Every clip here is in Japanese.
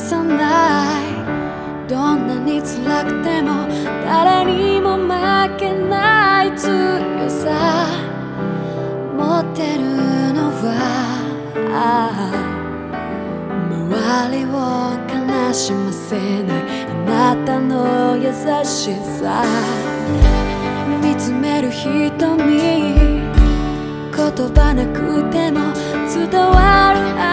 さない。どんなに辛くても誰にも負けない強さ。持ってるのは周りを悲しませない。あなたの優しさ。見つめる瞳。言葉なくても伝わる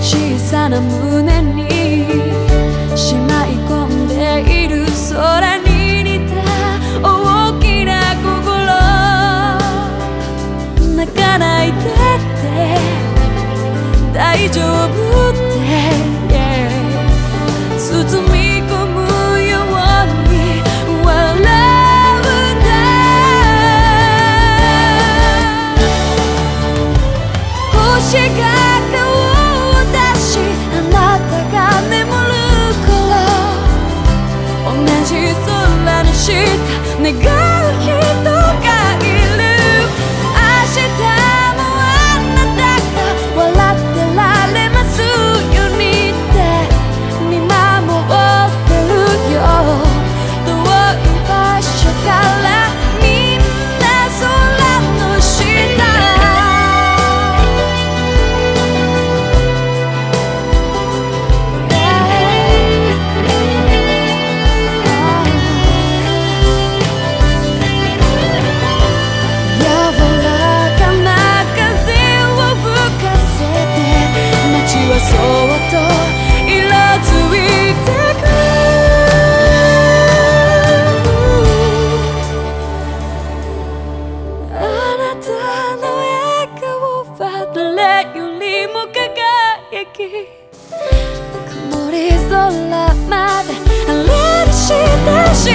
小さな胸にしまい込んでいる空に 하는 싫다. 내가 空まであれにしてし